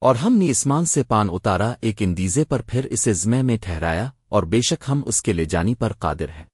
اور ہم نے اسمان سے پان اتارا ایک اندیزے پر پھر اسے زمے میں ٹھہرایا اور بے شک ہم اس کے لے جانی پر قادر ہیں۔